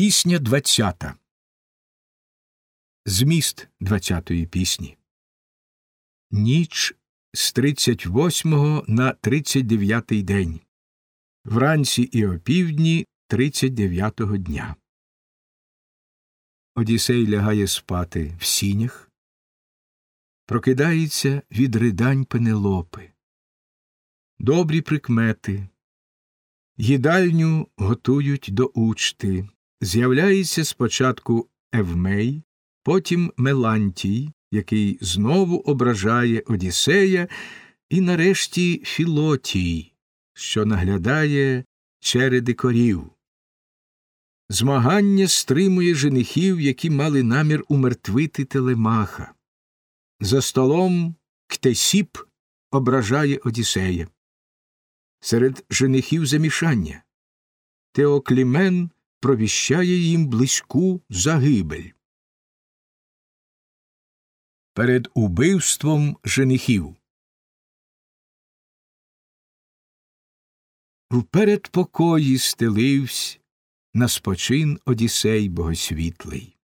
Пісня двадцята. Зміст двадцятої пісні. Ніч з тридцять восьмого на тридцять дев'ятий день. Вранці і опівдні тридцять дев'ятого дня. Одіссей лягає спати в сінях. Прокидається від ридань Пенелопи. Добрі прикмети. Їдальню готують до учти. З'являється спочатку Евмей, потім Мелантій, який знову ображає Одіссея, і нарешті Філотій, що наглядає череди корів. Змагання стримує женихів, які мали намір умертвити Телемаха. За столом Ктесіп ображає Одіссея. Серед женихів замішання. Теоклімен провіщає їм близьку загибель. Перед убивством женихів. В передпокої стеливсь на спочин Одіссей богосвітлий,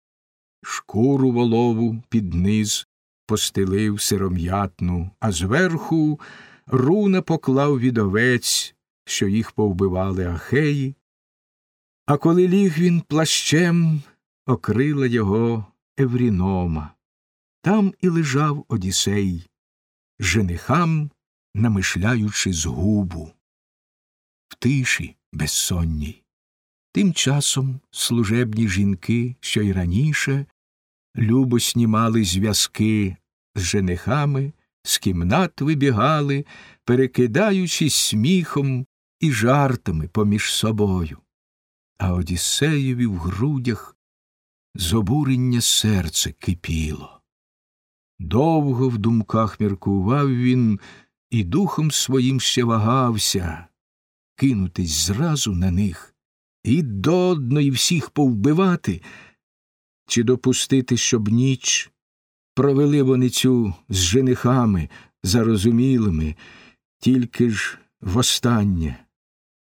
шкуру волову під низ постелив сиром'ятну, а зверху руна поклав від овець, що їх повбивали ахеї, а коли ліг він плащем, окрила його Еврінома. Там і лежав Одіссей, женихам намишляючи згубу. В тиші безсонній. Тим часом служебні жінки, що й раніше, любо снімали зв'язки з женихами, з кімнат вибігали, перекидаючись сміхом і жартами поміж собою а Одіссеєві в грудях з обурення серце кипіло. Довго в думках міркував він і духом своїм ще вагався кинутись зразу на них і до одної всіх повбивати, чи допустити, щоб ніч провели вони цю з женихами зарозумілими, тільки ж востаннє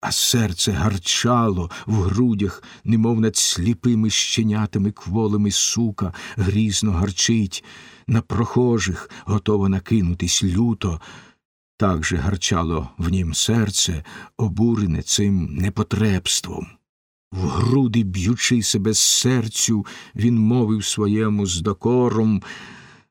а серце гарчало в грудях, немов над сліпими щенятами кволими сука, грізно гарчить, на прохожих готово накинутись люто. Так же гарчало в нім серце, обурене цим непотребством. В груди, б'ючи себе з серцю, він мовив своєму з докором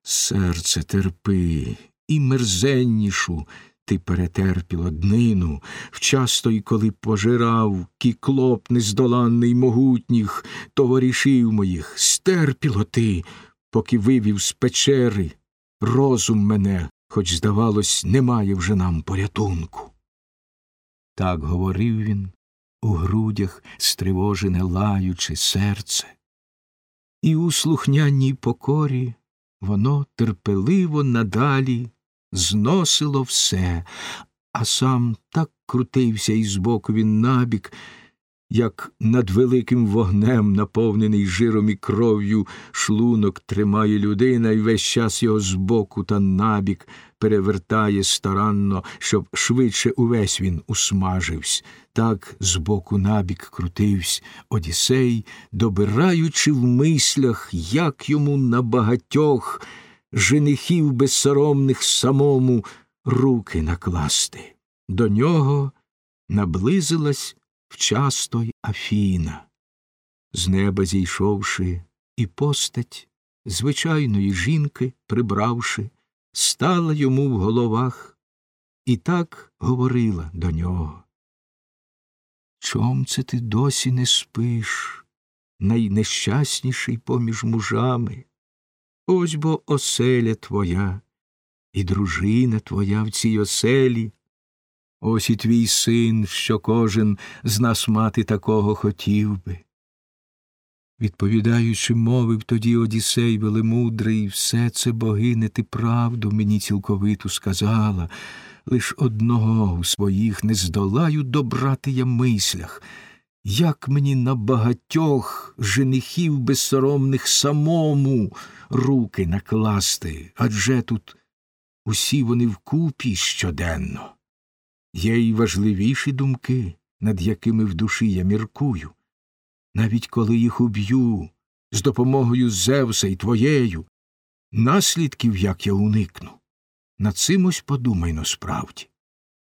Серце терпи і мерзеннішу ти перетерпіла днину, вчасто й коли пожирав кіклоп нездоланний могутніх, товаришів моїх, стерпіло ти, поки вивів з печери розум мене, хоч, здавалось, немає вже нам порятунку. Так говорив він, у грудях стривожене лаючи серце, і у слухняній покорі воно терпеливо надалі зносило все, а сам так крутився і збоку він набік, як над великим вогнем, наповнений жиром і кров'ю, шлунок тримає людина, і весь час його збоку та набік перевертає старанно, щоб швидше увесь він усмажився. Так збоку набік крутився Одіссей, добираючи в мислях, як йому на багатьох женихів безсоромних самому руки накласти. До нього наблизилась вчасто й Афіна. З неба зійшовши, і постать звичайної жінки, прибравши, стала йому в головах і так говорила до нього. Чом це ти досі не спиш, найнещасніший поміж мужами? Ось бо оселя твоя, і дружина твоя в цій оселі. Ось і твій син, що кожен з нас мати такого хотів би. Відповідаючи, мовив тоді Одіссей велемудрий, все це богине, ти правду мені цілковиту сказала, лиш одного у своїх не здолаю добрати я мислях. Як мені на багатьох женихів безсоромних самому руки накласти, адже тут усі вони вкупі щоденно. Є й важливіші думки, над якими в душі я міркую. навіть коли їх уб'ю, з допомогою Зевса і твоєю, наслідків як я уникну. Над цим ось подумай насправді.